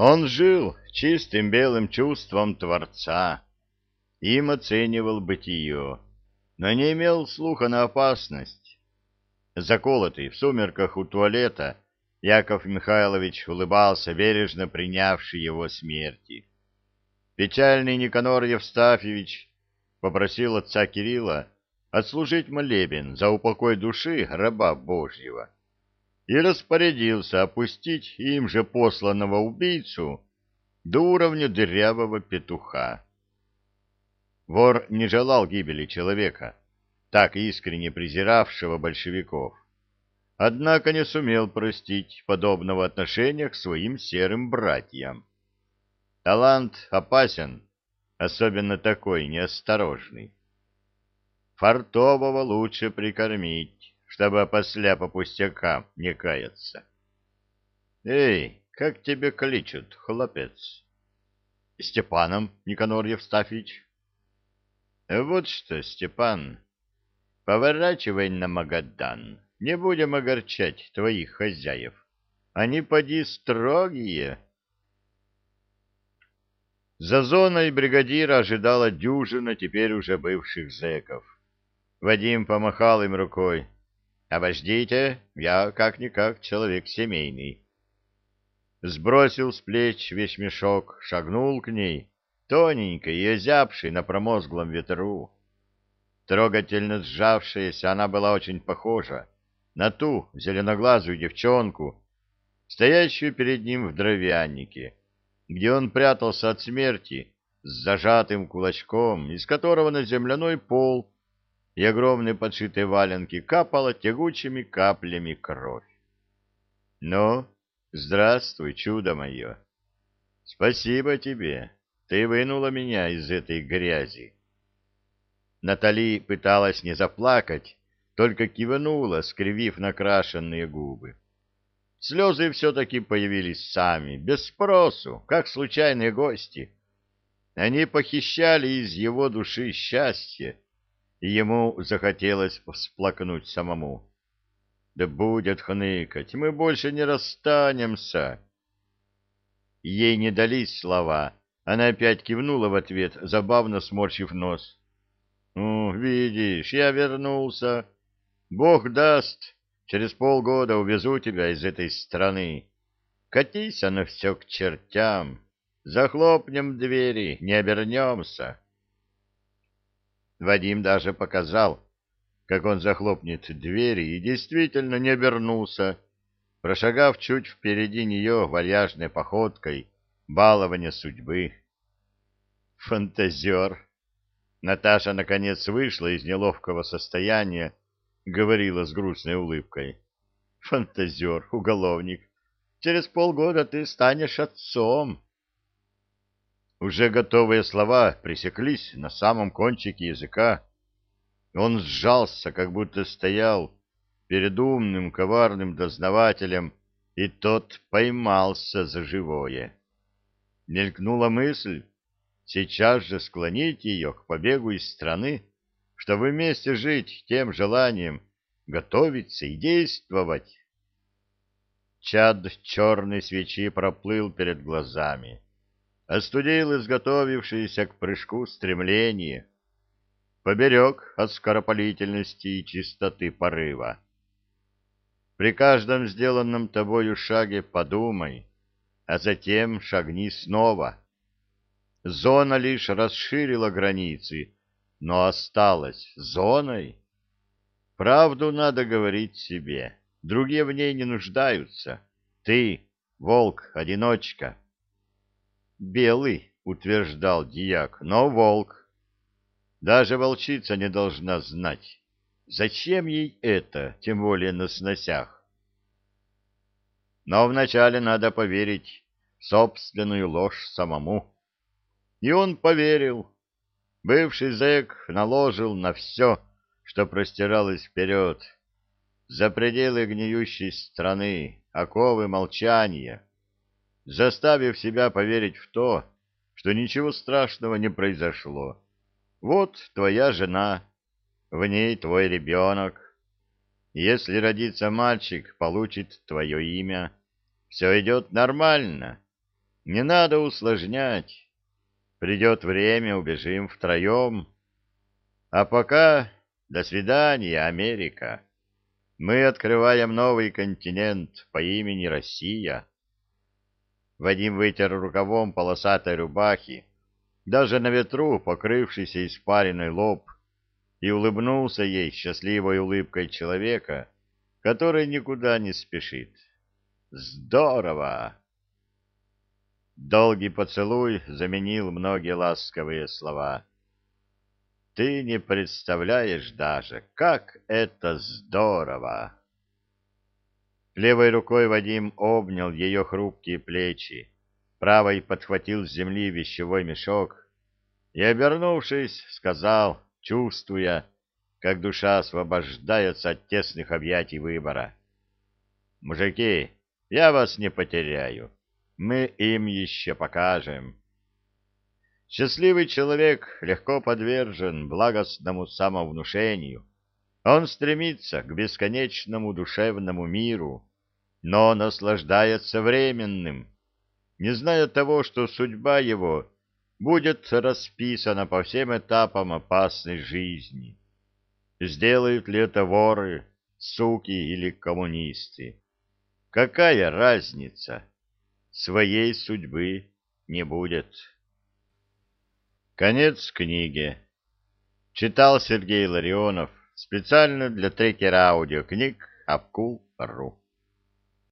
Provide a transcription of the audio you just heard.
Он жил чистым белым чувством Творца, им оценивал бытие, но не имел слуха на опасность. Заколотый в сумерках у туалета, Яков Михайлович улыбался, бережно принявший его смерти. Печальный Никанор Евстафьевич попросил отца Кирилла отслужить молебен за упокой души раба Божьего и распорядился опустить им же посланного убийцу до уровня дырявого петуха. Вор не желал гибели человека, так искренне презиравшего большевиков, однако не сумел простить подобного отношения к своим серым братьям. Талант опасен, особенно такой неосторожный. Фартового лучше прикормить, чтобы после по пустякам не каяться. Эй, как тебе кличут, хлопец? Степаном, Никанор Евстафьевич. Вот что, Степан, поворачивай на Магадан, не будем огорчать твоих хозяев. Они поди строгие. За зоной бригадира ожидала дюжина теперь уже бывших зэков. Вадим помахал им рукой. «Обождите, я как-никак человек семейный». Сбросил с плеч весь мешок, шагнул к ней, тоненькой и озябшей на промозглом ветру. Трогательно сжавшаяся, она была очень похожа на ту зеленоглазую девчонку, стоящую перед ним в дровянике, где он прятался от смерти с зажатым кулачком, из которого на земляной пол и огромные подшитые валенки капала тягучими каплями кровь. «Ну, здравствуй, чудо мое! Спасибо тебе, ты вынула меня из этой грязи!» Натали пыталась не заплакать, только кивнула, скривив накрашенные губы. Слезы все-таки появились сами, без спросу, как случайные гости. Они похищали из его души счастье, и ему захотелось всплакнуть самому. «Да будет хныкать, мы больше не расстанемся!» Ей не дались слова, она опять кивнула в ответ, забавно сморщив нос. «Ну, видишь, я вернулся. Бог даст, через полгода увезу тебя из этой страны. Катись оно все к чертям, захлопнем двери, не обернемся». Вадим даже показал, как он захлопнет двери, и действительно не обернулся, прошагав чуть впереди нее вальяжной походкой балования судьбы. Фантазер! Наташа, наконец, вышла из неловкого состояния, говорила с грустной улыбкой. Фантазер, уголовник, через полгода ты станешь отцом. Уже готовые слова пресеклись на самом кончике языка. Он сжался, как будто стоял перед умным, коварным дознавателем, и тот поймался за живое. Мелькнула мысль сейчас же склонить ее к побегу из страны, чтобы вместе жить тем желанием, готовиться и действовать. Чад черной свечи проплыл перед глазами остудил изготовившееся к прыжку стремление, поберег от скоропалительности и чистоты порыва. При каждом сделанном тобою шаге подумай, а затем шагни снова. Зона лишь расширила границы, но осталась зоной. Правду надо говорить себе, другие в ней не нуждаются. Ты — волк-одиночка. Белый, утверждал дьяк, но волк. Даже волчица не должна знать. Зачем ей это, тем более на сносях? Но вначале надо поверить в собственную ложь самому. И он поверил. Бывший зэк наложил на все, что простиралось вперед, за пределы гниющей страны, оковы молчания заставив себя поверить в то, что ничего страшного не произошло. Вот твоя жена, в ней твой ребенок. Если родится мальчик, получит твое имя. Все идет нормально. Не надо усложнять. Придет время, убежим втроем. А пока до свидания, Америка. Мы открываем новый континент по имени Россия. Вадим вытер рукавом полосатой рубахи, даже на ветру покрывшийся испаренный лоб, и улыбнулся ей счастливой улыбкой человека, который никуда не спешит. Здорово! Долгий поцелуй заменил многие ласковые слова. Ты не представляешь даже, как это здорово! Левой рукой Вадим обнял ее хрупкие плечи, правой подхватил с земли вещевой мешок и, обернувшись, сказал, чувствуя, как душа освобождается от тесных объятий выбора. «Мужики, я вас не потеряю. Мы им еще покажем». Счастливый человек легко подвержен благостному самовнушению. Он стремится к бесконечному душевному миру, но наслаждается временным, не зная того, что судьба его будет расписана по всем этапам опасной жизни. Сделают ли это воры, суки или коммунисты? Какая разница? Своей судьбы не будет. Конец книги. Читал Сергей Ларионов специально для трекера аудиокниг Апкул.ру